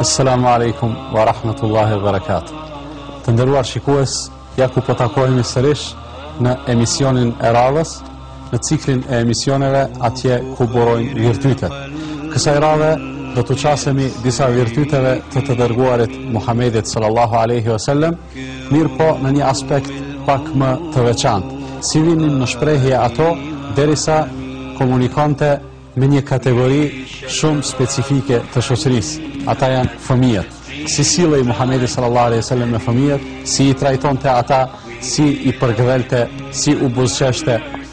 Assalamu alaikum wa rahmatullahi wa barakatuh. Të nderuar shikues, ja ku po takohemi sërish në emisionin e radhës, në ciklin e emisioneve atje ku burojnë virtytet. Kësaj radhe do t'u qasemi disa virtyteve të të dërguarit Muhammedit sallallahu alaihi wasallam, mirëpo në një aspekt pak më të veçantë, si vinin në shprehje ato, derisa komunikonte me një kategori shumë specifike të shoqërisë, ata janë fëmijët. Si sillej Muhamedi sallallahu alaihi wasallam me fëmijët, si i trajtonte ata, si i përgëdhelte, si u buzëqeshte,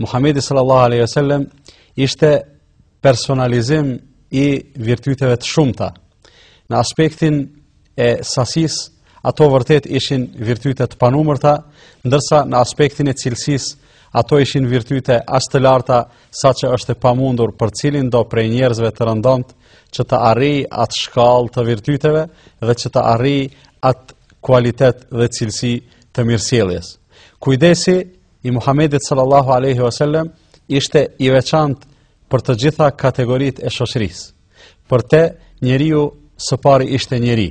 Muhamedi sallallahu alaihi wasallam ishte personalizim i virtyteve të shumta. Në aspektin e sasisë, ato vërtet ishin virtyte të panumërta, ndërsa në aspektin e cilësisë, ato ishin virtyte aq të larta saqë është e pamundur për cilindo prej njerëzve të rëndomtë që të arrijë atë shkallë të virtyteve dhe që të arrijë atë kualitet dhe cilësi të mirësjelljes. Kujdesi i Muhamedit sallallahu alaihi wasallam ishte i veçantë për të gjitha kategoritë e shoqërisë. Për te njeriu së pari ishte njeri.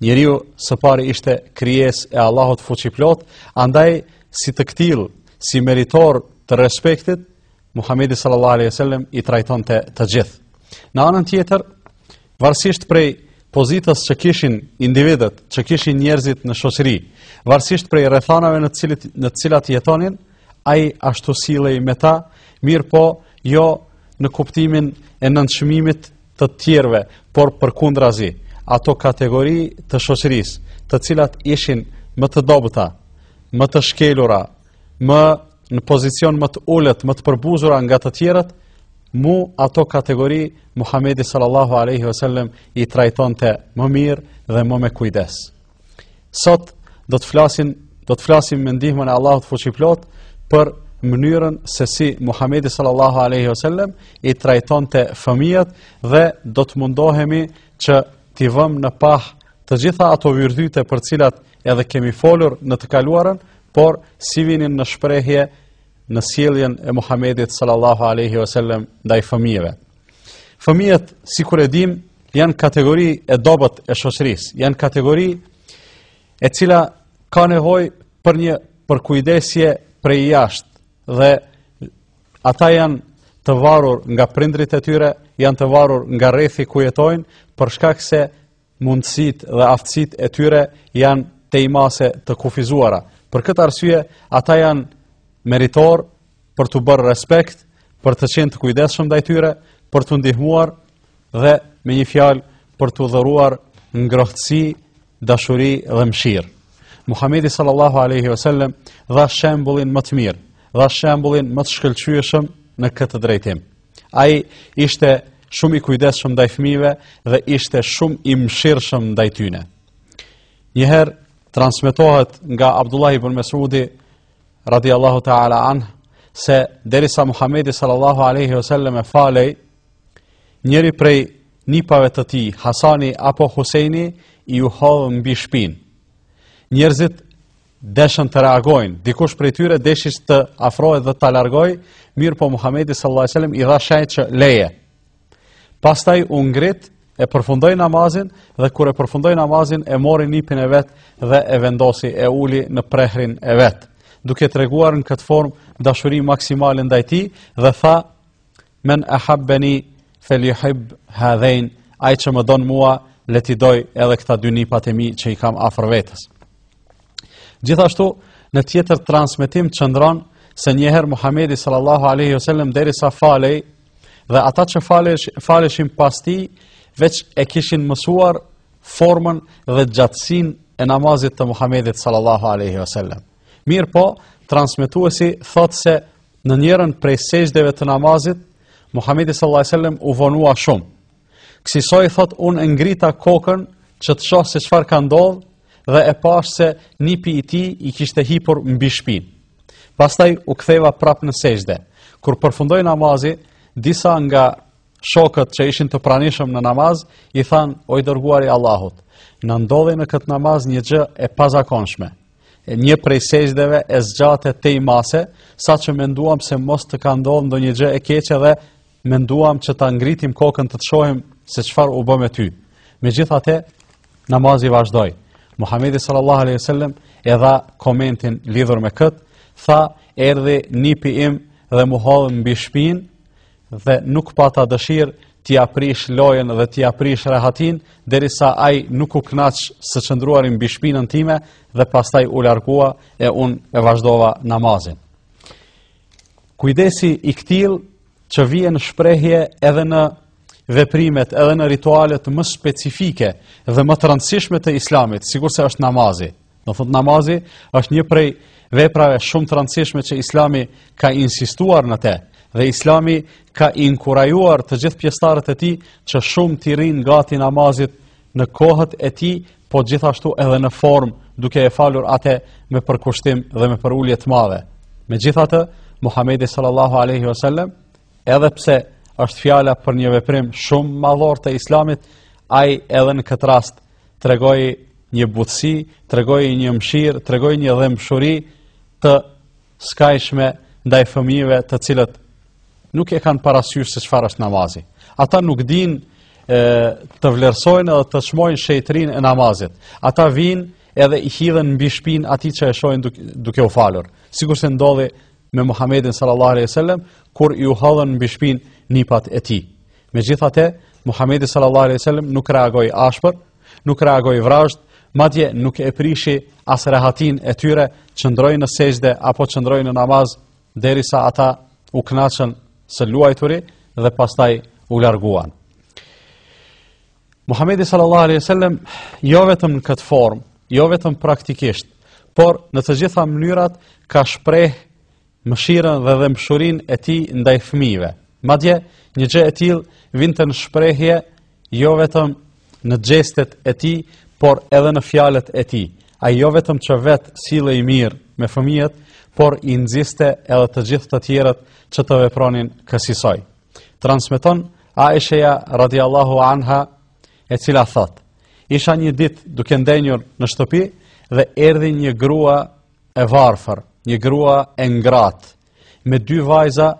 Njeriu së pari ishte krijesë e Allahut fuqiplotë, andaj si të këtillë, si meritor të respektit, Muhamedi sallallahu alaihi wasallam i trajtonte të gjithë. Në anën tjetër, varësisht prej pozitës që kishin individët, që kishin njerëzit në shoqëri, varësisht prej rrethanave në të cilat në të cilat jetonin, ai ashtu sillej me ta, mirëpo jo në kuptimin e nënçmimit të të tjerëve, por përkundrazi, ato kategori të shoqërisë, të cilat ishin më të dobëta, më të shkelura, më në pozicion më të ulët, më të përbuzura nga të tjerët, mu ato kategori Muhamedi sallallahu alaihi wasallam i trajtonte më mirë dhe më me kujdes. Sot do të flasin, do të flasim me ndihmën e Allahut fuqiplotë për mënyrën se si Muhamedi sallallahu alaihi wasallam i trajtonte fëmijët dhe do të mundohemi që t'i vëmë në pah të gjitha ato virtyte për të cilat edhe kemi folur në të kaluarën, por si vinin në shprehje në sjelljen e Muhamedit sallallahu alaihi wasallam ndaj fëmijëve. Fëmijët, sikur e dimë, janë kategori e dobët e shoqërisë, janë kategori e cila ka nevojë për një përkujdesje prej jashtë dhe ata janë të varur nga prindërit e tyre, janë të varur nga rrethi ku jetojnë, për shkak se mundësitë dhe aftësitë e tyre janë tejmase të kufizuara. Për këtë arsye, ata janë meritorë për t'u bërë respekt, për të qenë të kujdesshëm ndaj tyre, për t'u ndihmuar dhe me një fjalë për t'u dhuruar ngrohtësi, dashuri dhe mëshirë. Muhamedi sallallahu alaihi wasallam dha shembullin më të mirë, dha shembullin më të shkëlqyeshëm në këtë drejtim. Ai ishte shumë i kujdesshëm ndaj fëmijëve dhe ishte shumë i mëshirshëm ndaj tyre. Njëherë transmetohet nga Abdullah ibn Mesudi radiallahu ta'ala an se derisa Muhammedi sallallahu aleyhi vësallem e falej njëri prej nipave të tij Hasani apo Husejni iu hodh mbi shpinë njerëzit deshën të reagojnë. Dikush prej tyre deshi të afrohet dhe ta largojë, mirëpo Muhamedi sallallahu alaihi wasallam i dha shenjë që leje. Pastaj u ngrit e përfundoi namazin dhe kur e përfundoi namazin e mori nipin e vet dhe e vendosi e uli në prehrin e vet duke treguar në këtë formë dashuri maksimale ndaj tij dhe tha Men ehabbeni fel juhib hadhen, ai që më don mua, le t'i dojë edhe këta dy nipat e mi që i kam afër vetes. Gjithashtu, në tjetër transmetim qëndron se njëherë Muhamedi sallallahu alaihi wasallam derisa falej dhe ata që falesh, faleshin pas tij veç e kishin mësuar formën dhe gjatësinë e namazit të Muhamedit sallallahu alaihi wasallam. Mirëpo, transmetuesi thotë se Në njërën prej sexhdeve të namazit, Muhamedi sallallahu alaihi wasallam u vonua shumë. Kësisoj thotë unë e ngrita kokën që të shoh se çfarë ka ndodhë dhe e pashë se nipi i tij i kishte hipur mbi shpinë. Pastaj u ktheva prapë në sexhde. Kur përfundoi namazi, disa nga shokët që ishin të pranishëm në namaz i thanë: "O i dërguari i Allahut, na ndodhi në këtë namaz një gjë e pazakonshme." Një prej sexhdeve e zgjate tejmase, saqë menduam se mos të ka ndodhë ndonjë gjë e keqe dhe menduam që ta ngritim kokën të të shohim se çfarë u bë me ty. Megjithatë, namazi vazhdoi. Muhammedi sallallahu alaihi sallam e dha komentin lidhur me këtë, tha, erdhi nipi im dhe m'u hodh mbi shpinë, dhe nuk pata dëshirë t'ia prish lojën dhe t'ia prish rehatinë, derisa ai nuk u kënaq së qëndruari mbi shpinën time dhe pastaj u largua e unë e vazhdova namazin. Kujdesi i këtillë që vjen në shprehje edhe në veprimet, edhe në ritualet më specifike dhe më të rëndësishme të islamit, sikurse është namazi. Do të thotë namazi është një prej veprave shumë të rëndësishme që Islami ka insistuar në te dhe Islami ka inkurajuar të gjithë pjesëtarët e tij që shumë t'i rrinë gati namazit në kohët e tij, po gjithashtu edhe në formë, duke e falur atë me përkushtim dhe me përulje të madhe. Megjithatë, Muhamedi sallallahu alaihi wasallam, edhe pse është fjala për një veprim shumë madhor të Islamit, ai edhe në këtë rast tregoi një butësi, tregoi një mëshirë, tregoi një dhembshuri të skajshme ndaj fëmijëve të cilët nuk e kanë parasysh se çfarë është namazi. Ata nuk dinë të vlerësojnë edhe të çmojnë shejtërinë e namazit. Ata vijnë edhe i hidhen mbi shpinë atij që e shohin duke, duke u falur. Sikurse ndodhi me Muhamedin sallallahu alejhi ve sellem kur iu hodhën mbi shpinë nipat e tij. Megjithatë, Muhamedi sallallahu alaihi wasallam nuk reagoi ashpër, nuk reagoi vrazhdë, madje nuk e prishi as rehatinë e tyre, qëndroi në sexhde apo qëndroi në namaz derisa ata u kënaqën së luajturi dhe pastaj u larguan. Muhamedi sallallahu alaihi wasallam jo vetëm në këtë formë, jo vetëm praktikisht, por në të gjitha mënyrat ka shpreh mëshirën dhe dhembshurinë e tij ndaj fëmijëve. Madje, një gjë e tillë vinte në shprehje jo vetëm në gjestet e tij, por edhe në fjalët e tij. Ai jo vetëm që vetë sillej mirë me fëmijët, por i nxiste edhe të gjithë të tjerët që të vepronin kësisoj. Transmeton Aisha radiallahu anha e cila thotë: Isha një ditë duke ndenjur në shtëpi dhe erdhi një grua e varfër, një grua e ngratë, me dy vajza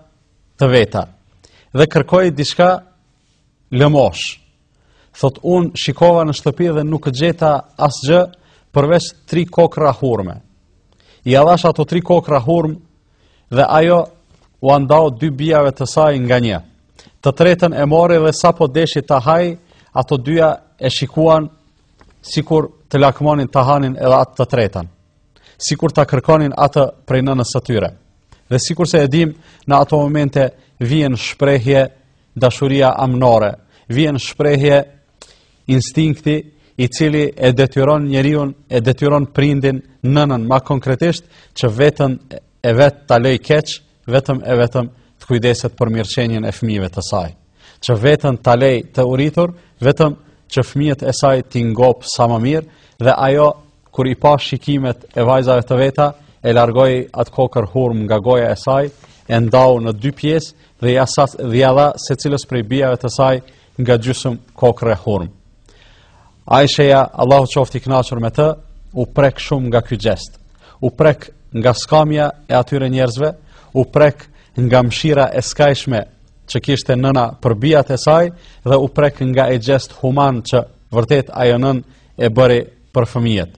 të veta, dhe kërkoi diçka lëmoshë. Thotë unë shikova në shtëpi dhe nuk gjeta asgjë përveç tri kokrra hurme. Ia dhashë ato tri kokrra hurme dhe ajo ua ndau dy bijave të saj nga një. Të tretën e mori dhe sapo deshi ta hajë, ato dyja e shikuan sikur të lakmonin ta hanin edhe atë të tretën, sikur ta kërkonin atë prej nënës së tyre. Dhe sikurse e dimë, në ato momente vjen në shprehje dashuria amnore, vjen në shprehje instinkti i cili e detyron njeriun, e detyron prindin nënën ma konkretisht që veten e vet ta lëjë keq, vetëm e vetëm të kujdeset për mirëqenjën e fmive të sajë. që veten ta lëjë të uritur, vetëm që fëmijët e saj t'i ngopë sa më mirë dhe ajo kur i pa shikimet e vajzave të veta, e largoi atë kokërr hurmë nga goja e saj, e ndau në dy pjesë dhe ia sa dhe ia dha secilës prej bijave të saj nga gjysmë kokrre hurmë. Aisheja, Allahu qoftë i kënaqur me të, u prek shumë nga ky gjest. U prek nga skamja e atyre njerëzve, u prek nga mshira e skajshme që kishte nëna për bijat e saj dhe u prek nga ai gjest human që vërtet ajo nënë e bëri për fëmijët.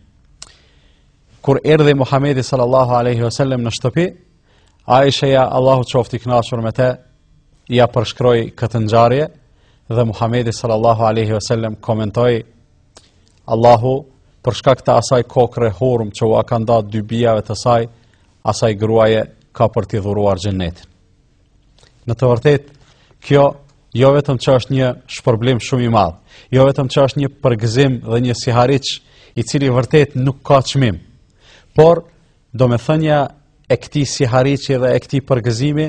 Kur erdhi Muhamedi sallallahu alaihi wasallam në shtëpi, Aisha Allahu qoftë i kënaqur me të ia përshkroi këtë ngjarje dhe Muhamedi sallallahu alaihi wasallam komentoi Allahu për shkak të asaj kokrre hurme që u ka nda dy bijave të saj, asaj gruaje ka për t'i dhuruar xhenetin. Në të vërtetë, kjo jo vetëm që është një shpërblim shumë i madh, jo vetëm që është një përgëzim dhe një sihariç i cili vërtet nuk ka çmim, por Domethënia e këtij sihariçi dhe e këtij përgëzimi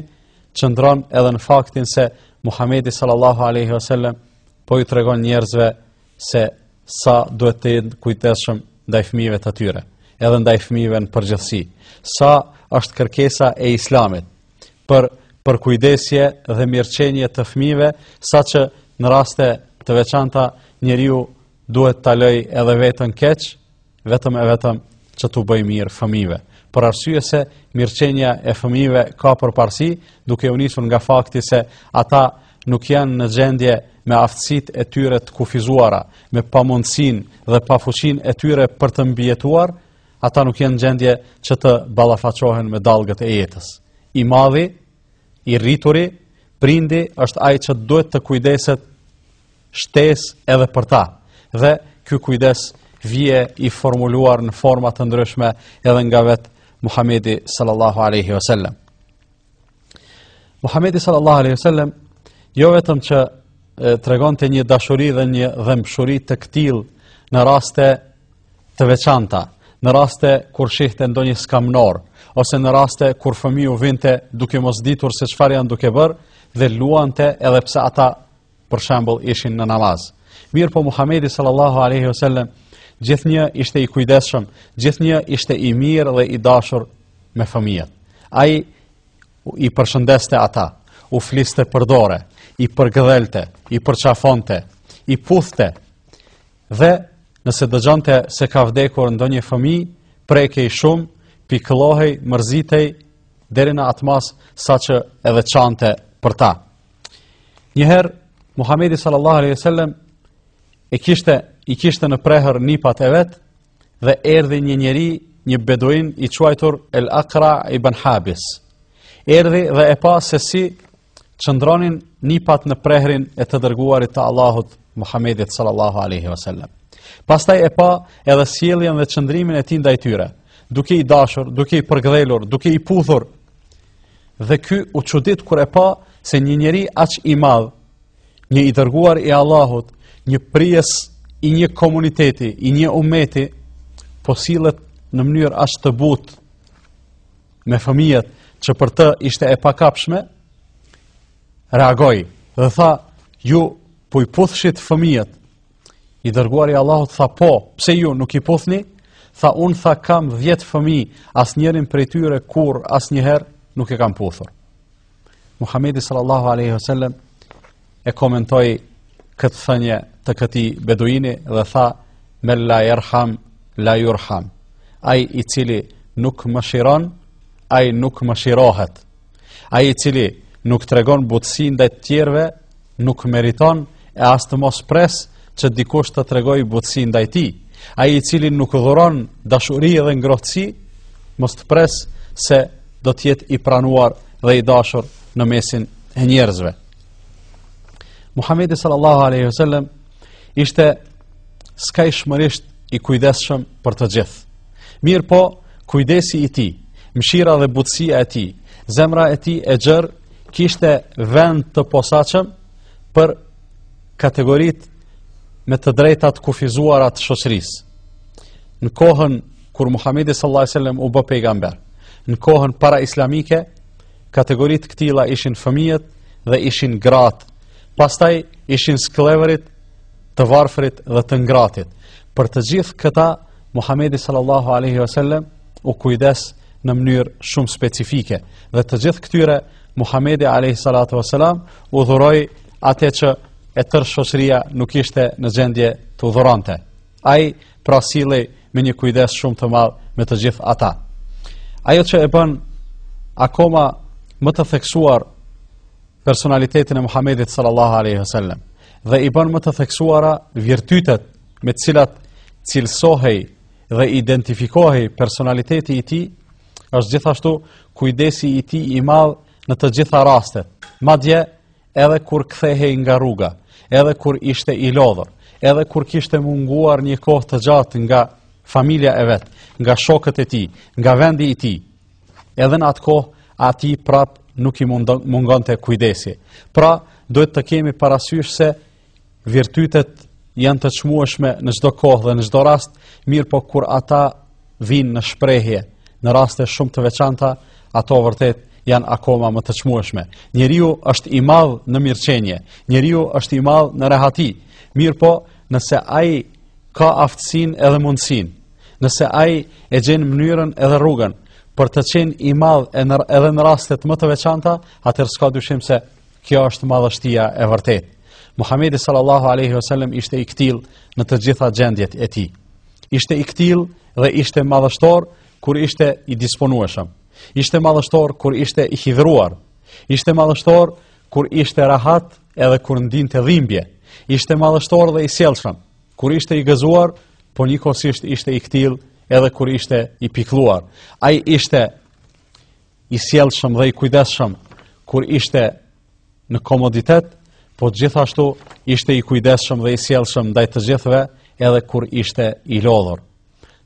qëndron edhe në faktin se Muhamedi sallallahu alaihi wasallam po u tregon njerëzve se sa duhet të jenë të kujdesshëm ndaj fëmijëve të tyre, edhe ndaj fëmijëve në përgjithësi. Sa është kërkesa e Islamit për përkujdesje dhe mirëqenie të fëmijëve, saqë në raste të veçanta njeriu duhet ta lëj edhe veten keq, vetëm e vetëm që t'u bëjë mirë fëmijëve. Për arsye se mirëqenia e fëmijëve ka përparësi, duke u nisur nga fakti se ata nuk janë në gjendje me aftësitë e tyre të kufizuara, me pamundësinë dhe pafuqinë e tyre për të mbijetuar, ata nuk janë në gjendje që të ballafaqohen me dallgët e jetës. I madhi, i rrituri, prindi është ai që duhet të kujdeset shtesë edhe për ta. Dhe ky kujdes vjen i formuluar në forma të ndryshme edhe nga vetë Muhamedi sallallahu alaihi wasallam. Muhamedi sallallahu alaihi wasallam jo vetëm që tregonte një dashuri dhe një dhëmshuri të këtill në raste të veçanta, në raste kur shihte ndonjë skamnor ose në raste kur fëmiu vinte duke mos ditur se çfarë janë duke bërë dhe luante edhe pse ata për shembull, ishin në namaz. Mirëpo Muhamedi sallallahu alaihi wasallam gjithnjë ishte i kujdesshëm, gjithnjë ishte i mirë dhe i dashur me fëmijët. Ai i përshëndeste ata, u fliste për dore, i përgëdhelte, i përçafonte, i puthte. Dhe nëse dëgjonte se ka vdekur ndonjë fëmijë, prekej shumë, pikëllohej, mërzitej deri në atë masë saqë edhe çante për ta. Njëherë Muhamedi sallallahu alaihi wasallam i kishte në prehër nipat e vet dhe erdhi një njeri, një beduin i quajtur El Aqra ibn Habis. Erdhi dhe e pa se si qëndronin nipat në prehrin e të dërguarit të Allahut Muhamedit sallallahu alaihi wasallam. Pastaj e pa edhe sjelljen dhe qëndrimin e tij ndaj tyre, duke i dashur, duke i përgdhelur, duke i puthur Dhe ky u çudit kur e pa se një njeri aq i madh, një i dërguar i Allahut, një prijës i një komuniteti, i një umeti, po sillet në mënyrë aq të butë me fëmijët që për të ishte e pakapshme, reagoi dhe tha, ju po i puthshit fëmijët, I dërguari i Allahut tha po, pse ju nuk i puthni? Tha unë tha kam 10 fëmijë, asnjërin prej tyre kurr asnjëherë nuk e kam puthur. Muhamedi sallallahu alaihi wasallam e komentoi këtë thënie të këtij beduini dhe tha men la jerham, la jurham ai i cili nuk mëshiron, ai nuk mëshirohet Ai i cili nuk tregon butësi ndaj të tjerëve, nuk meriton e as të mos presë që dikush të tregojë butësi ndaj tij. Ai i cili nuk dhuron dashuri dhe ngrohtësi, mos të presë se do të jetë i pranuar dhe i dashur në mesin e njerëzve. Muhamedi sallallahu alaihi wasallam ishte skajshmërisht i kujdesshëm për të gjithë. Mirëpo, kujdesi i tij, mëshira dhe butësia e tij, zemra e tij e gjërë, kishte vend të posaçëm për kategoritë me të drejta të kufizuara të shoqërisë. Në kohën kur Muhamedi sallallahu alaihi wasallam u bë pejgamber. Në kohën paraislamike, kategori të këtilla ishin fëmijët dhe ishin gratë. Pastaj ishin skllevërit të varfrit dhe të ngratit. Për të gjithë këta, Muhamedi sallallahu alaihi wasallam u kujdes në mënyrë shumë specifike dhe të gjithë këtyre Muhamedi alaihi salatu wasalam u dhuroi atë që e tërë shoqëria nuk ishte në gjendje t'u dhuronte. Ai pra sillej me një kujdes shumë të madh me të gjithë ata. Ajo që e bën akoma më të theksuar personalitetin e Muhamedit sallallahu alaihi wasallam dhe i bën më të theksuara virtytet me të cilat cilësohej dhe identifikohej personaliteti i tij, është gjithashtu kujdesi i tij i madh në të gjitha rastet. Madje edhe kur kthehej nga rruga, edhe kur ishte i lodhur, edhe kur kishte munguar një kohë të gjatë nga familja e vet, nga shokët e tij, nga vendi i tij, Edhe në atë kohë atij prapë nuk i mungonte kujdesi. Pra, duhet të kemi parasysh se virtytet janë të çmueshme në çdo kohë dhe në çdo rast, mirëpo kur ata vijnë në shprehje, në raste shumë të veçanta, ato vërtet janë akoma më të çmueshme. Njeriu është i madh në mirëqenie, njeriu është i madh në rehati, mirëpo nëse ai ka aftësinë edhe mundësinë, Nëse ai e gjen mënyrën edhe rrugën për të qenë i madh edhe në rastet më të veçanta, atëherë s'ka dyshim se kjo është madhështia e vërtetë. Muhamedi sallallahu alaihi wasallam ishte i këtillë në të gjitha gjendjet e tij. Ishte i këtillë dhe ishte madhështor kur ishte i disponueshëm. Ishte madhështor kur ishte i hidhëruar. Ishte madhështor kur ishte rahat edhe kur ndiente dhimbje. Ishte madhështor dhe i sjellshëm. Kur ishte i gëzuar, po njëkohësisht ishte i këtillë edhe kur ishte i pikëlluar. Ai ishte i sjellshëm dhe i kujdesshëm kur ishte në komoditet, po gjithashtu ishte i kujdesshëm dhe i sjellshëm ndaj të gjithëve edhe kur ishte i lodhur.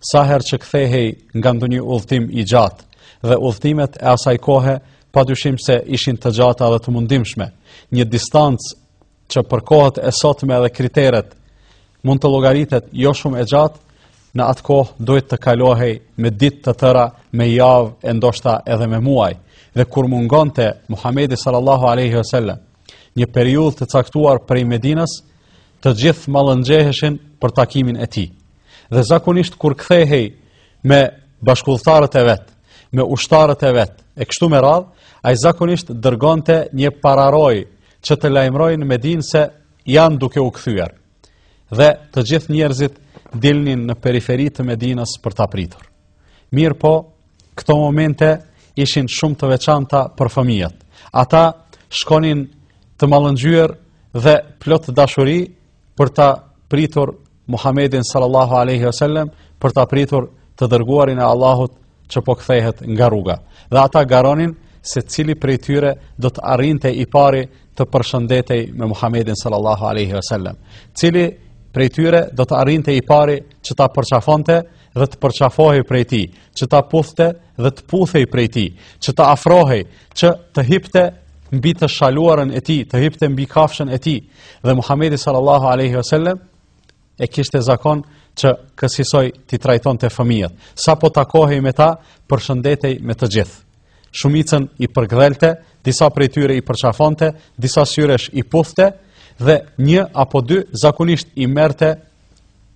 Sa herë që kthehej nga ndonjë udhëtim i gjatë dhe udhëtimet e asaj kohe pa dyshim se ishin të gjata dhe të mundimshme, një distancë që për kohët e sotme dhe kriteret mund të llogaritet jo shumë e gjatë, në atë kohë duhej të kalohej me ditë të tëra, me javë e ndoshta edhe me muaj. Dhe kur mungonte Muhammedi sallallahu aleyhi vësallem, një periudhë të caktuar prej Medinës, të gjithë mallëngjeheshin për takimin e tij. Dhe zakonisht kur kthehej me bashkudhëtarët e vet, me ushtarët e vet, e kështu me radhë, ai zakonisht dërgonte një pararojë që të lajmërojnë Medinën se janë duke u kthyer. Dhe të gjithë njerëzit dilnin në periferi të Medinës për ta pritur. Mirëpo, këto momente ishin shumë të veçanta për fëmijët. Ata shkonin të mallëngjyer dhe plot dashuri për ta pritur Muhammedin sallallahu alaihi wasallam, për ta pritur të dërguarin e Allahut që po kthehet nga rruga. Dhe ata garonin se cili prej tyre do të arrinte i pari të përshëndetej me Muhammedin sallallahu alaihi wasallam. Cili prej tyre do të arrinte i pari që ta përqafonte dhe të përqafohej prej tij, që ta puthte dhe të puthej prej tij, që t'i afrohej, që të hipte mbi të shaluarën e tij, të hipte mbi kafshën e tij, dhe Muhammedi sallallahu aleyhi vësallem e kishte zakon që kësisoj t'i trajtonte fëmijët. Sapo takohej me ta, përshëndetej me të gjithë. Shumicën i përkëdhelte, disa prej tyre i përqafonte, disa syresh i puthte, dhe një apo dy zakonisht i merrte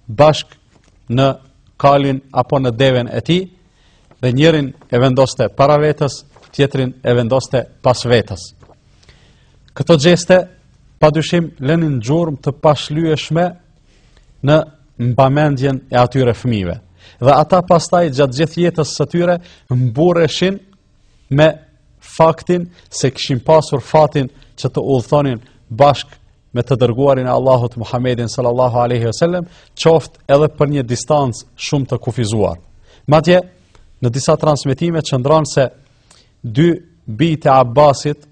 bashkë në kalin apo në devenë e tij, dhe njërin e vendoste para vetes, tjetrin e vendoste pas vetes. Këto gjeste, pa dyshim, lënin gjurmë të pashlyeshme në mbamendjen e atyre fëmijëve. Dhe ata pastaj gjatë gjithë jetës së tyre mbureshin me faktin se kishin pasur fatin që të udhëtonin bashkë me të dërguarin e Allahut Muhammedin sallallahu alaihi wasallam, qoftë edhe për një distancë shumë të kufizuar. Madje në disa transmetime qëndron se dy bijtë e Abbasit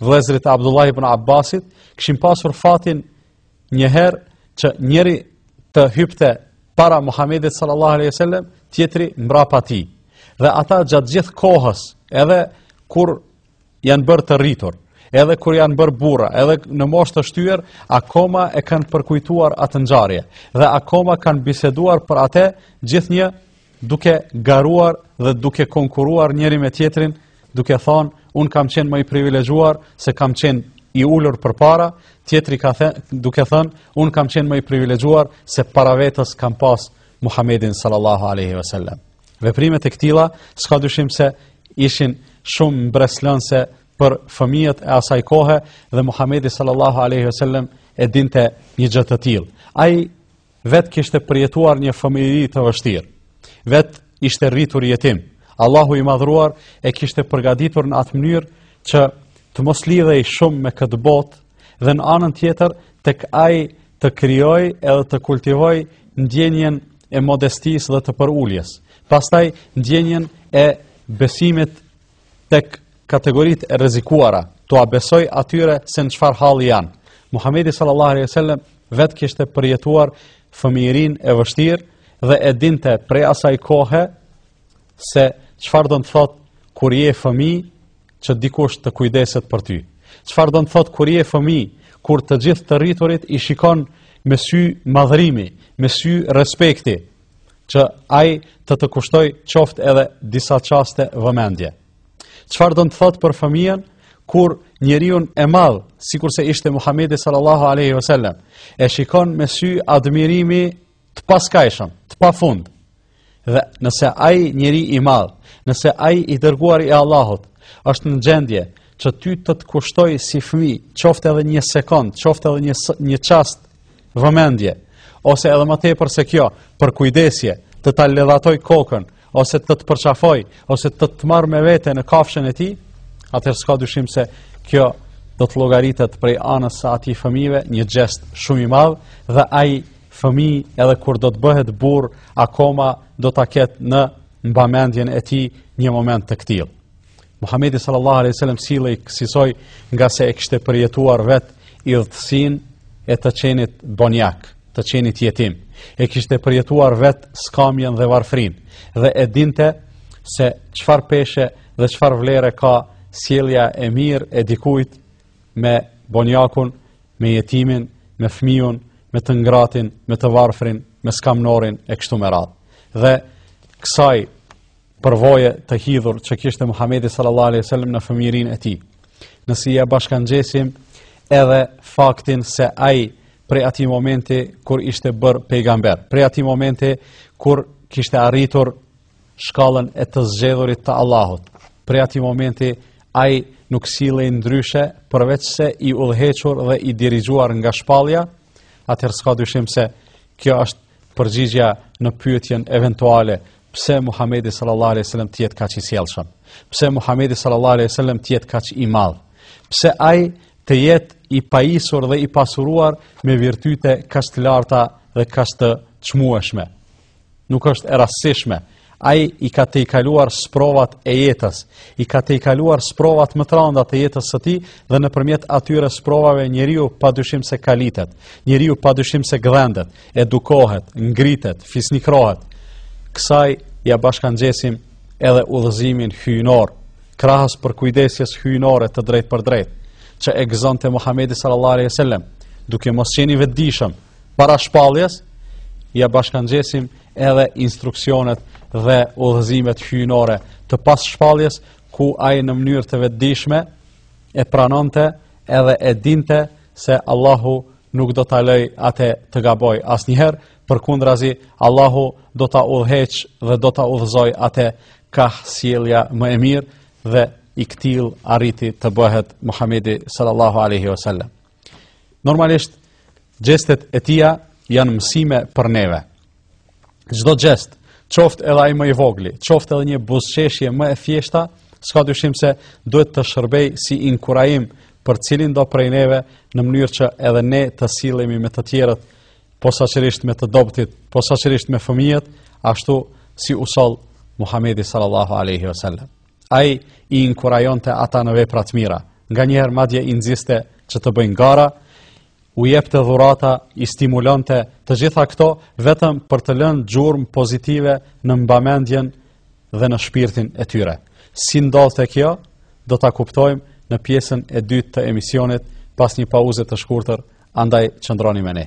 vëllezërit e Abdullah ibn Abbasit kishin pasur fatin një herë që njëri të hypte para Muhamedit sallallahu alaihi wasallam, tjetri mbrapa tij. Dhe ata gjatë gjithë kohës, edhe kur janë bërë të rritur, edhe kur janë bërë burra, edhe në moshë të shtyrë, akoma e kanë përkujtuar atë ngjarje dhe akoma kanë biseduar për atë gjithnjë duke garuar dhe duke konkuruar njëri me tjetrin, duke thënë, unë kam qenë më i privilegjuar se kam qenë i ulur përpara, tjetri ka the, duke thënë, unë kam qenë më i privilegjuar se para vetes kam pas Muhammedin sallallahu aleyhi vësallem. Veprimet e këtilla, s'ka dyshim se ishin shumë mbresëlënëse për fëmijët e asaj kohe dhe Muhammedi sallallahu aleyhi vësallem e dinte një gjë të tillë. Ai Vetë kishte përjetuar një fëmijëri të vështirë. Vetë ishte rritur jetim. Allahu i madhëruar e kishte përgatitur në atë mënyrë që të mos lidhej shumë me këtë botë dhe në anën tjetër tek ai të krijojë edhe të kultivojë ndjenjen e modestisë dhe të përuljes. Pastaj ndjenjen e besimit tek kategoritë e rrezikuara, t'ua besojë atyre se në çfarë halli janë. Muhamedi sallallahu alaihi wasallam vetë kishte përjetuar fëmijërinë e vështirë dhe e dinte prej asaj kohe se çfarë do të thotë kur je fëmijë që dikush të kujdeset për ty. Çfarë do të thotë kur je fëmijë, kur të gjithë të rriturit i shikon me sy madhërimi, me sy respekti, që ai të të kushtojë qoftë edhe disa çaste vëmendje. Çfarë do të thotë për fëmijën kur njeriun e madh, sikurse ishte Muhamedi sallallahu alaihi wasallam, e shikon me sy admirimi të paskajshëm, të pafund. Dhe nëse ai njeri i madh, nëse ai i dërguari i Allahut është në gjendje që ty të të kushtojë si fëmijë, qoftë edhe një sekondë, qoftë edhe një një çast vëmendje ose edhe më tepër se kjo, përkujdesje, të ta ledhatojë kokën, ose të të përqafojë, ose të të marrë me vete në kafshën e tij, atëherë s'ka dyshim se kjo do të llogaritet prej anës së atij fëmije, një gjest shumë i madh, dhe ai fëmijë edhe kur do të bëhet burrë, akoma do ta ketë në mbamendjen e tij një moment të këtillë. Muhamedi sallallahu alaihi wasallam sillej kësisoj ngase e kishte përjetuar vetë idhtësinë e të qenit bonjak, të qenit jetim. E kishte përjetuar vetë skamjen dhe varfërinë dhe e dinte se çfarë peshe dhe çfarë vlere ka sjellja e mirë e dikujt me bonjakun, me jetimin, me fëmijën, me të ngratin, me të varfrin, me skamnorin e kështu me radhë. Dhe kësaj përvoje të hidhur që kishte Muhamedi sallallahu alaihi wasallam në fëmijërinë e tij. Nëse ia bashkangjesim edhe faktin se ai prej atij momenti kur ishte bërë pejgamber, prej atij momenti kur kishte arritur shkallën e të zgjedhurit të Allahut, prej atij momenti ai nuk sillej ndryshe përveç se i udhëhequr dhe i dirigjuar nga shpallja, atëherë s'ka dyshim se kjo është Përgjigja në pyetjen eventuale pse Muhamedi sallallahu alaihi wasallam të jetë kaq i sjellshëm? Pse Muhamedi sallallahu alaihi wasallam të jetë kaq i madh? Pse ai të jetë i pajisur dhe i pasuruar me virtyte kaq të larta dhe kaq të çmueshme? Nuk është e rastësishme Ai i ka tejkaluar sprovat e jetës, i ka tejkaluar sprovat më të rënda të jetës së tij dhe nëpërmjet atyre sprovave njeriu pa dyshim se kalitet, njeriu pa dyshim se gdhendet, edukohet, ngritet, fisnikrohet. Kësaj ia bashkangjesim edhe udhëzimin hyjnor, krahas përkujdesjes hyjnore të drejtpërdrejtë, që e gëzonte Muhamedi sallallahu alaihi wasallam, duke mos qenë i vetëdijshëm, para shpalljes, ia bashkangjesim edhe instruksionet dhe udhëzimet hyjnore të pas shpalljes, ku ai në mënyrë të vetëdijshme e pranonte edhe e dinte se Allahu nuk do ta lëjë atë të gabojë asnjëherë, përkundrazi Allahu do ta udhëheqë dhe do ta udhëzojë atë kah sjellja më e mirë dhe i këtillë arriti të bëhet Muhamedi sallallahu alaihi wasallam. Normalisht, gjestet e tija janë mësime për neve. Çdo gjest, qoftë edhe ai më i vogli, qoftë edhe një buzëqeshje më e thjeshta, s'ka dyshim se duhet të shërbejë si inkurajim për cilindo prej neve në mënyrë që edhe ne të sillemi me të tjerët, posaçërisht me të dobtit, posaçërisht me fëmijët, ashtu si u soll Muhamedi sallallahu alaihi wasallam. Ai i inkurajonte ata në vepra të mira. Nga njëherë madje i nxiste që të bëjnë gara, u jepte dhurata, i stimulonte të gjitha këto vetëm për të lënë gjurmë pozitive në mbamendjen dhe në shpirtin e tyre. Si ndodhte kjo? Do ta kuptojmë në pjesën e dytë të emisionit pas një pauze të shkurtër, andaj qëndroni me ne.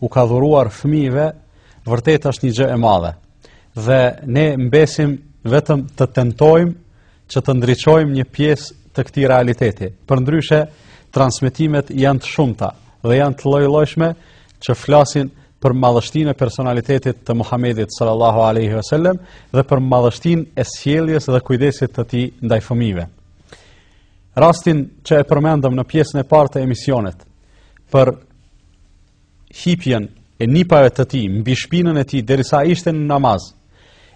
u ka dhuruar fëmijëve vërtet është një gjë e madhe. Dhe ne mbesim vetëm të tentojmë që të ndriçojmë një pjesë të këtij realiteti. Përndryshe, transmetimet janë të shumta dhe janë të lloj-llojshme që flasin për madhështinë e personalitetit të Muhamedit sallallahu alaihi wasallam dhe për madhështinë e sjelljes dhe kujdesit të tij ndaj fëmijëve. Rastin që e përmendëm në pjesën e parë të emisionit për hipjen e nipave të tij mbi shpinën e tij derisa ishte në namaz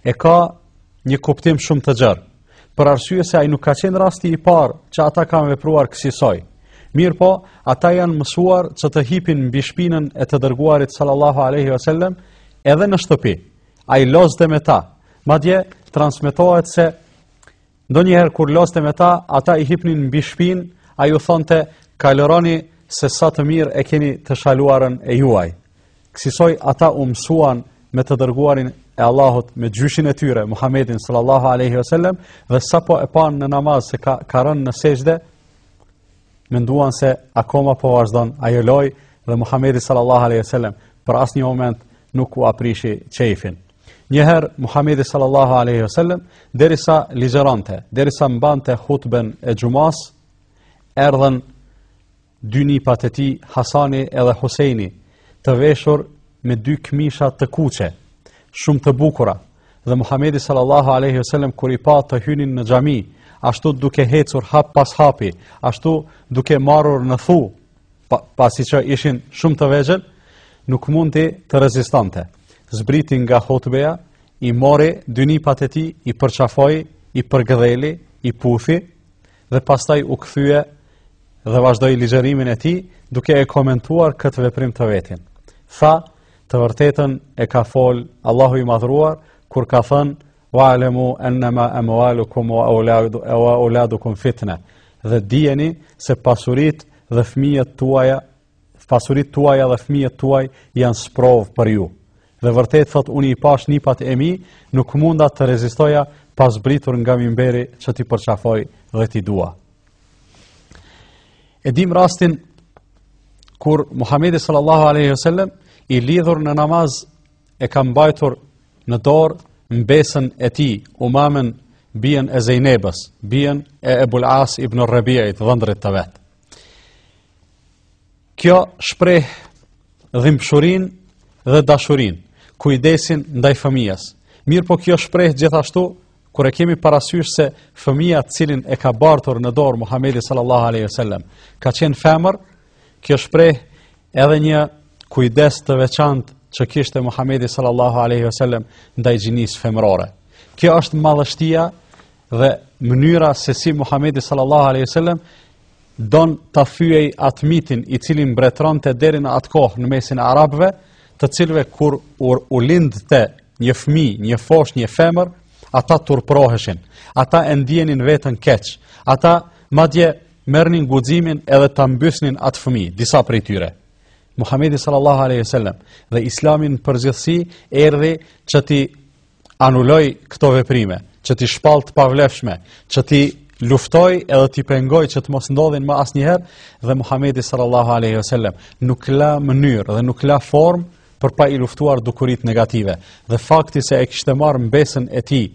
e ka një kuptim shumë të gjerë. Për arsye se ai nuk ka qenë rasti i parë që ata kanë vepruar kësisoj. Mirëpo, ata janë mësuar që të hipin mbi shpinën e të dërguarit sallallahu aleyhi wa sallem edhe në shtëpi. Ai lozte me ta. Madje, transmetohet se Ndonjëherë kur lozte me ta, ata i hipnin mbi shpinë, ai u thonte, "Kaloroni se sa të mirë e keni të shaluarën e juaj." Kësisoj ata u mësuan me të dërguarin e Allahut me gjyshin e tyre Muhammedin sallallahu alaihi wasallam dhe sapo e panë në namaz se ka ka rënë në sexhde menduan se akoma po vazhdon ajo lojë dhe Muhammedi sallallahu alaihi wasallam për asnjë moment nuk ua prishi qejfin Njëherë Muhamedi sallallahu alaihi wasallam derisa ligjëronte, derisa mbante hutben e xhumasë, erdhën dy nipat e tij, Hasani edhe Huseini, të veshur me dy këmisha të kuqe, shumë të bukura. Dhe Muhamedi sallallahu alaihi wasallam kur i pa të hynin në xhami, ashtu duke hecur hap pas hapi, ashtu duke marrë në thu, pa, pasi që ishin shumë të vegjël, nuk mundi të rezistonte. Zbriti nga hutbeja, i mori dy nipat e tij, i përqafoi, i përkëdheli, i puthi, dhe pastaj u kthye dhe vazhdoi ligjërimin e tij, duke e komentuar këtë veprim të vetin. Tha, të vërtetën e ka folë Allahu i madhëruar, kur ka thënë, wa'lamu annama amwalukum wa auladukum fitne, dhe dijeni se pasuritë dhe fëmijët tuaja, pasuritë tuaja dhe fëmijët tuaj janë sprovë për ju. Dhe vërtet, thotë, unë i pashë nipat e mi, nuk munda të rezistoja pa zbritur nga mimberi që t'i përqafoj dhe t'i dua. E dim rastin kur Muhamedi sallallahu alaihi wasallam i lidhur në namaz e ka mbajtur në dorë mbesën e tij, Umamen bijën e Zejnebës, bijën e Ebul As ibn Rebiait, dhëndrit të vet. Kjo shpreh dhembshurinë dhe dashurinë, kujdesin ndaj fëmijës. Mirëpo kjo shpreh gjithashtu, kur e kemi parasysh se fëmija të cilin e ka bartur në dorë Muhamedi sallallahu aleyhi sallam, ka qenë femër, Kjo shpreh edhe një kujdes të veçantë që kishte Muhamedi sallallahu alaihi wasallam ndaj gjinisë femërore. Kjo është madhështia dhe mënyra se si Muhamedi sallallahu alaihi wasallam don ta thyejë atë mitin i cili mbretëronte deri në atë kohë në mesin e arabëve, të cilëve kur u, u lindte një fëmijë, një foshnjë, një femër, ata turpëroheshin. Ata e ndienin veten keq. Ata madje merrnin guximin edhe ta mbysnin atë fëmijë, disa prej tyre. Muhamedi sallallahu alaihi wasallam dhe Islami në përgjithësi erdhi që t'i anulojë këto veprime, që t'i shpallë të pavlefshme, që t'i luftojë edhe t'i pengojë që të mos ndodhin më asnjëherë dhe Muhamedi sallallahu alaihi wasallam nuk la mënyrë dhe nuk la formë për pa i luftuar dukuritë negative. Dhe fakti se e kishte marrë mbesën e tij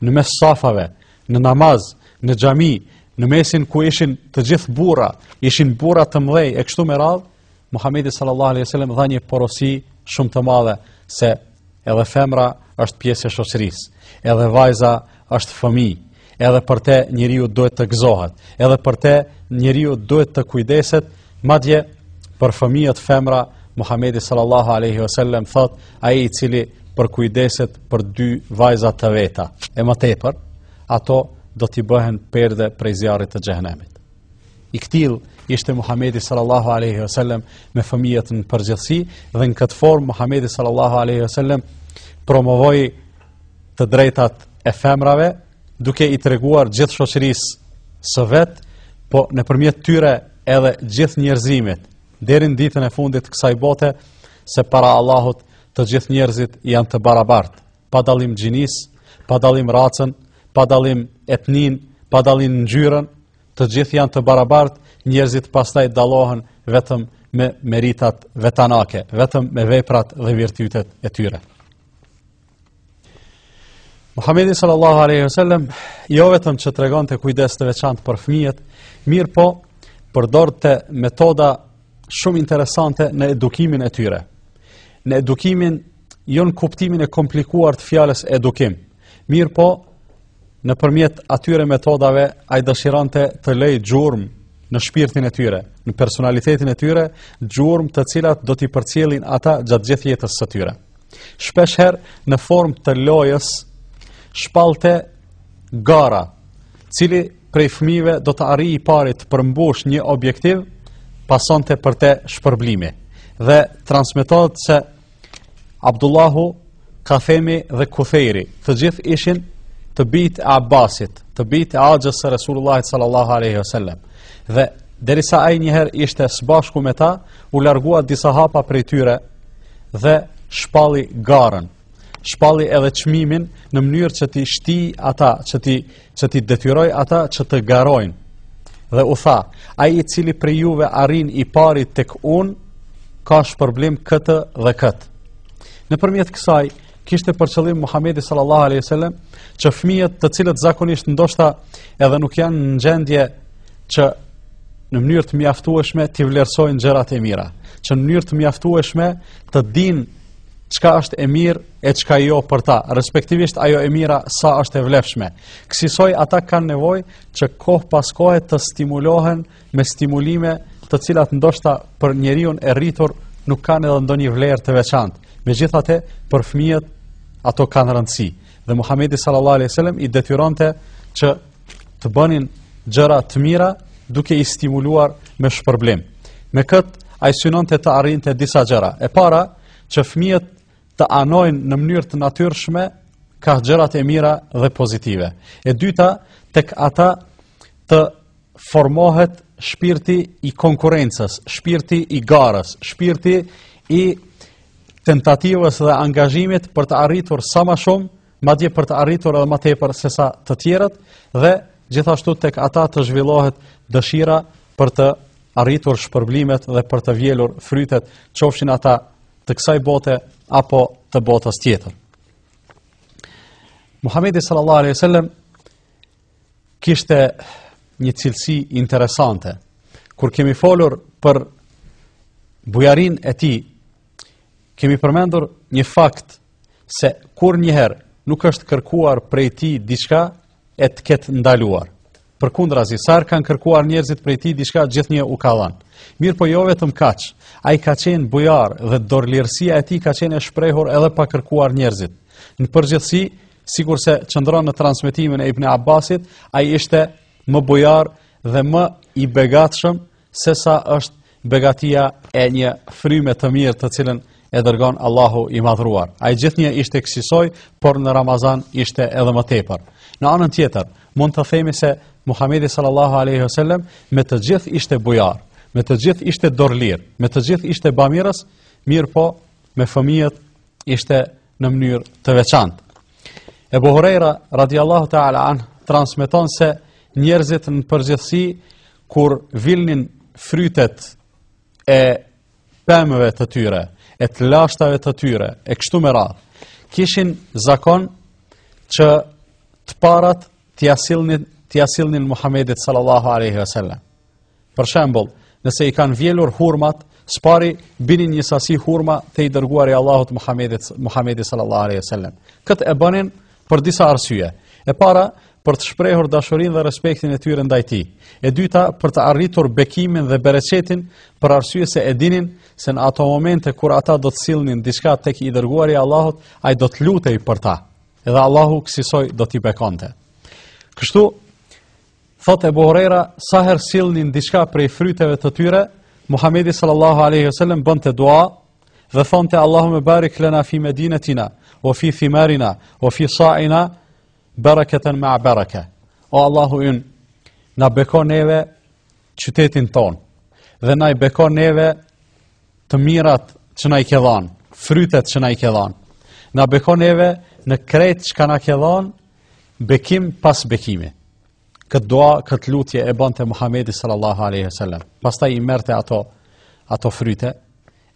në mes safave, në namaz, në xhami, në mesin ku ishin të gjithë burra, ishin burra të mëdhej e kështu me radhë, Muhamedi sallallahu alaihi wasallam dha një porosi shumë të madhe se edhe femra është pjesë e shoqërisë, edhe vajza është fëmijë, edhe për të njeriu duhet të gëzohet, edhe për të njeriu duhet të kujdeset Madje për fëmijët femra Muhamedi sallallahu alaihi wasallam thotë ai i cili përkujdeset për dy vajza të veta e më tepër ato do t'i bëhen perde prej zjarrit të xhehenemit. I këtillë ishte Muhamedi sallallahu alaihi wasallam me fëmijët në përgjithësi dhe në këtë formë Muhamedi sallallahu alaihi wasallam promovoi të drejtat e femrave duke i treguar gjithë shoqërisë së vet, po nëpërmjet tyre edhe gjithë njerëzimit, deri në ditën e fundit të kësaj bote, se para Allahut të gjithë njerëzit janë të barabartë, pa dallim gjinisë, pa dallim racën, pa dallim etninë, pa dallim ngjyrën, të gjithë janë të barabartë, njerëzit pastaj dallohen vetëm me meritat vetanake, vetëm me veprat dhe virtytet e tyre. Muhamedi sallallahu alaihi wasallam jo vetëm që tregonte kujdes të veçantë për fëmijët, mirëpo përdorte metoda shumë interesante në edukimin e tyre. Në edukimin jo në kuptimin e komplikuar të fjalës edukim, mirëpo Nëpërmjet atyre metodave, ai dëshironte të lejë gjurmë në shpirtin e tyre, në personalitetin e tyre, gjurmë të cilat do t'i përcjellin ata gjatë gjithë jetës së tyre. Shpeshherë në formë të lojës, shpalte gara, cili prej fëmijëve do të arrijë i pari t'përmbushë një objektiv, pasonte për te shpërblimi. Dhe transmetohet se Abdullahu, Kathemi dhe Kuthejri, të gjithë ishin të bijtë e Abbasit, të bijtë e axhës së Resulullahit sallallahu alaihi wasallam. Dhe derisa ai një herë ishte së bashku me ta, u largua disa hapa prej tyre dhe shpalli garën. Shpalli edhe çmimin në mënyrë që t'i shtijë ata, që t'i që t'i detyrojë ata që të garojnë. Dhe u tha, ai i cili prej juve arrin i pari tek unë, ka shpërblim këtë dhe këtë. Nëpërmjet kësaj, kishte për qëllim Muhamedi sallallahu alaihi wasallam që fëmijët të cilët zakonisht ndoshta edhe nuk janë në gjendje që në mënyrë të mjaftueshme t'i vlerësojnë gjërat e mira, që në mënyrë të mjaftueshme të dinë çka është e mirë e çka jo për ta, respektivisht ajo e mira sa është e vlefshme. Kësisoj ata kanë nevojë që kohë pas kohe të stimulohen me stimulime të cilat ndoshta për njeriun e rritur nuk kanë edhe ndonjë vlerë të veçantë. Megjithatë, për fëmijët ato kanë rëndësi. Dhe Muhamedi sallallahu alejhi ve sellem i detyronte që të bënin gjëra të mira duke i stimuluar me shpërblim. Me këtë ai synonte të arrinte disa gjëra. E para, që fëmijët të anojnë në mënyrë të natyrshme ka gjërat e mira dhe pozitive. E dyta, tek ata të formohet shpirti i konkurrencës, shpirti i garës, shpirti i tentativës dhe angazhimit për të arritur sa ma shumë, madje për të arritur edhe ma tepër sesa të tjerët dhe gjithashtu tek ata të zhvillohet dëshira për të arritur shpërblimet dhe për të vjelur frytet, qofshin ata të kësaj bote apo të botës tjetër. Muhamedi sallallahu alaihi wasallam kishte një cilësi interesante. Kur kemi folur për bujarinë e tij, kemi përmendur një fakt se kurrnjëherë nuk është kërkuar prej tij diçka e të ketë ndaluar. Përkundrazi, sa herë kanë kërkuar njerëzit prej tij diçka, gjithnjë u ka dhënë. Mirëpo jo vetëm kaq, ai ka qenë bujar dhe dorëlirësia e tij ka qenë e shprehur edhe pa kërkuar njerëzit. Në përgjithësi, sikurse qëndron në transmetimin e Ibn Abbasit, ai ishte më bujar dhe më i begatshëm se sa është begatia e një fryme të mirë të cilën e dërgon Allahu i madhëruar. Ai gjithnjë ishte kësisoj, por në Ramazan ishte edhe më tepër. Në anën tjetër, mund të themi se Muhamedi sallallahu aleyhi sallem me të gjithë ishte bujar, me të gjithë ishte dorëlirë, me të gjithë ishte bamirës, mirëpo me fëmijët ishte në mënyrë të veçantë. Ebu Hurejra, radiallahu ta'ala anhu, transmiton se njerëzit në përgjithësi, kur vilnin frytet e pemëve të tyre, e të lashtave të tyre, e kështu me radhë, kishin zakon që të parat t'ia sillnin Muhammedit sallallahu aleyhi ve sellem. Për shembull, nëse i kanë vjelur hurmat, s'pari binin një sasi hurma te i dërguari i Allahut Muhammedit, Muhammedit sallallahu aleyhi ve sellem. Këtë e bënin për disa arsye. E para, për të shprehur dashurinë dhe respektin e tyre ndaj tij. E dyta, për të arritur bekimin dhe bereqetin, për arsye se e dinin se në ato momente kur ata do të sillnin diçka tek i dërguari i Allahut, ai do të lutej për ta. Edhe Allahu kësisoj do t'i bekonte. Kështu thotë Ebu Hurejra, sa herë sillnin diçka prej fryteve të tyre, Muhamedi sallallahu alaihi wasallam bënte dua Dhe thonte Allahumma barik lana fi medinatina wa fi thimarina wa fi sa'ina barakatan ma baraka. O Allahu ynë na beko neve qytetin tonë dhe na i beko neve të mirat që na i ke dhënë, frytet që na i ke dhënë. Na beko neve në krejt çka na ke dhënë bekim pas bekimi. Këtë dua, këtë lutje e bënte Muhamedi sallallahu alaihi wasallam. Pastaj i merrte ato ato fryte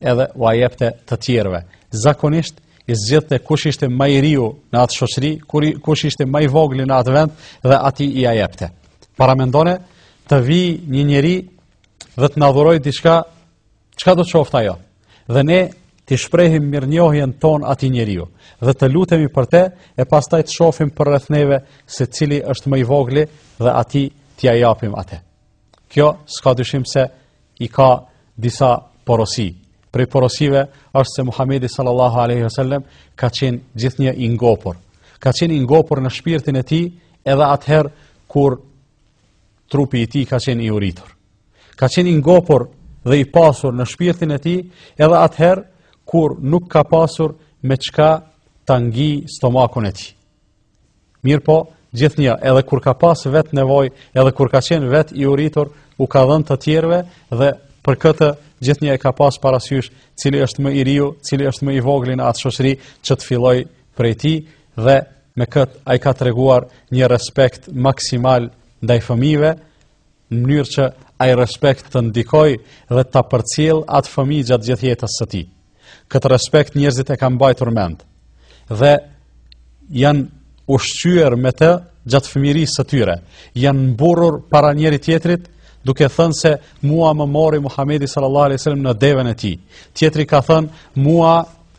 edhe ua jepte të tjerëve. Zakonisht i zgjidhte kush ishte më i riu në atë shoqëri, kush ishte më i vogli në atë vend dhe atij ia jepte. Paramendone të vijë një njeri dhe të na dhurojë diçka, çkado qoftë ajo? Dhe ne t'i shprehim mirënjohjen tonë atij njeriu dhe të lutemi për te e pastaj të shofim përreth neve se cili është më i vogli dhe atij t'ia japim atë. Kjo s'ka dyshim se i ka disa porosi. Prej porosive është se Muhamedi sallallahu alaihi wasallam ka qenë gjithnjë i ngopur. Ka qenë i ngopur në shpirtin e tij edhe atëherë kur trupi i tij ka qenë i uritur. Ka qenë i ngopur dhe i pasur në shpirtin e tij, edhe atëherë kur nuk ka pasur me çka ta ngijë stomakun e tij. Mirëpo, gjithnjë, edhe kur ka pas vetë nevojë, edhe kur ka qenë vetë i uritur, u ka dhënë të tjerëve dhe për këtë gjithnjë e ka pas parasysh cili është më i riu, cili është më i vogli në atë shoqëri që të fillojë prej tij dhe me këtë ai ka treguar një respekt maksimal ndaj fëmijëve në mënyrë që ai respekt të ndikojë dhe ta përcjellë atë fëmijë gjatë gjithë jetës së tij. Këtë respekt njerëzit e kanë mbajtur mend dhe janë ushqyer me të gjatë fëmijërisë së tyre. Janë mburrur para njëri-tjetrit duke thënë se mua më mori Muhamedi sallallahu alaihi wasallam në devenë e tij. Tjetri ka thënë mua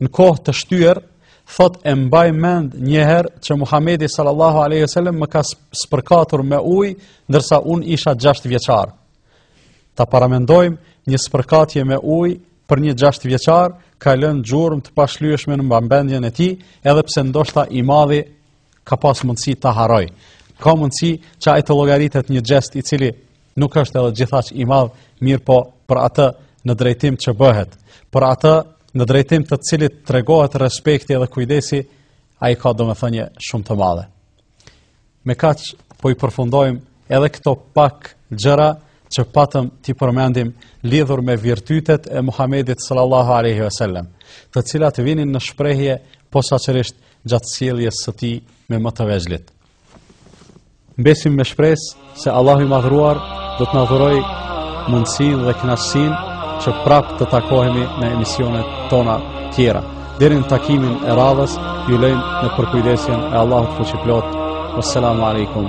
në kohë të shtyer thotë e mbaj mend një herë që Muhamedi sallallahu alaihi wasallam më ka spërkatur me ujë ndërsa unë isha 6 vjeçar. Ta paramendojmë një spërkatje me ujë për një 6 vjeçar ka lënë gjurmë të pashlyeshme në mbambendjen e tij, edhe pse ndoshta i madhi ka pas mundësi ta harrojë. Ka mundësi që ai të llogaritet një gjest i cili nuk është edhe gjithaq i madh, mirëpo për atë në drejtim që bëhet, për atë në drejtim të cilit tregohet respekti dhe kujdesi, ai ka domethënie shumë të madhe. Me kaq po i përfundojmë edhe këto pak gjëra që patëm t'i përmendim lidhur me virtytet e Muhamedit sallallahu alaihi wasallam, të cilat vinin në shprehje posaçërisht gjatë sjelljes së tij me më të vegjlit. Mbesim me shpresë se Allahu i Madhruar do të na dhurojë mundësinë dhe kënaqësinë që prapë të takohemi në emisionet tona tjera. Deri në takimin e radhës, ju lejmë në përkujdesjen e Allahut fuqiplotë. Wassalamu alaikum.